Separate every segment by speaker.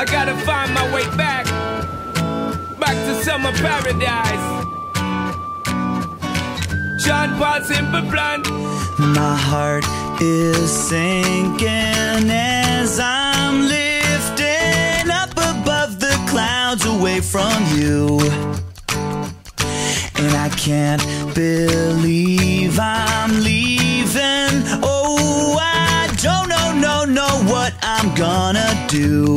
Speaker 1: I gotta find my way back, back to summer paradise. Sean Paul Simple Plan.
Speaker 2: My heart is sinking as I'm lifting up above the clouds away from you. And I can't believe I'm leaving. Oh, I don't know, no, know what I'm gonna do.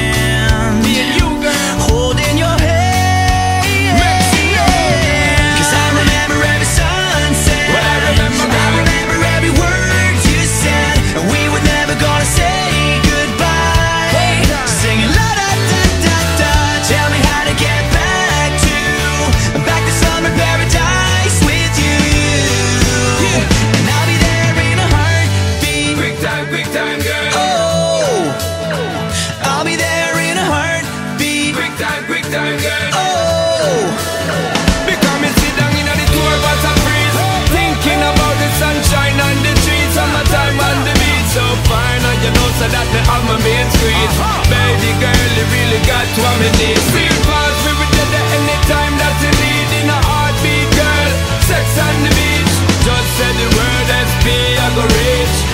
Speaker 2: We be there
Speaker 1: anytime that you need In a heartbeat, girl. Sex on the beach Just say the word I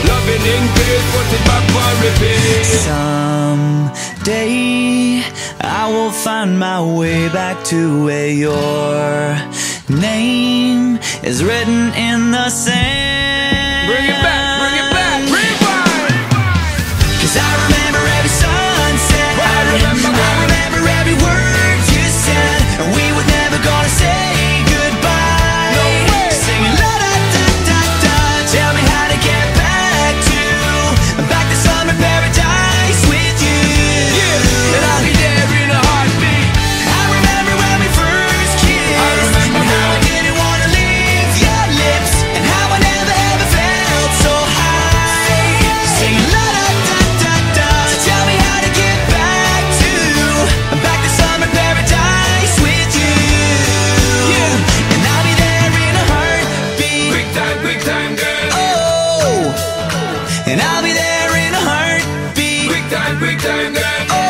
Speaker 1: Loving in put it back for
Speaker 2: Someday I will find my way back to where your name is written in the sand.
Speaker 1: Oh.